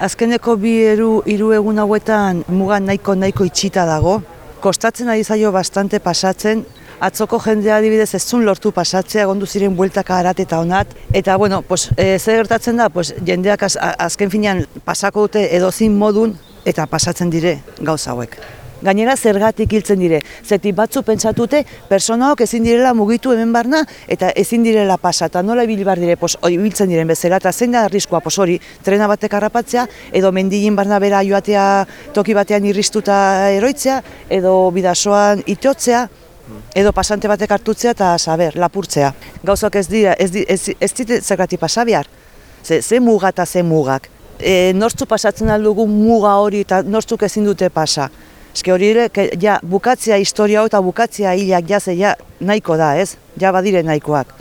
azkeneko bi eru, hiru egun hauetan muga nahiko nahiko itxita dago. Kostatzen ari zaio bastante pasatzen, atzoko jendea adibidez ez zuen lortu pasatzea, egondu ziren bueltaka arat eta onat. Eta, bueno, pues, e, zer gertatzen da, pues, jendeak az, azken finean pasako dute edozin modun eta pasatzen dire gauza hauek. Gainera zergatik hiltzen dire, zeti batzu pentsatute personaok ezin direla mugitu hemen barna eta ezin direla pasa, eta nola ibili bar dire, pos, ibiltzen diren bezala, eta zein da arriskua, pos hori, trena batek harrapatzea, edo mendilin barna bera joatea toki batean irristuta eroitzea, edo bidasoan itotzea, edo pasante batek hartutzea eta saber, lapurtzea. Gauzak ez dira, ez, di- ez, ez dit zergatik pasa behar. Ze, ze muga eta ze mugak. E, nortzu pasatzen aldugu muga hori eta nortzuk ezin dute pasa. Eske hori ere, ke- ja, bukatzea historia hau eta bukatzea hilak jaze, ja, nahiko da, ez? Ja badire nahikoak.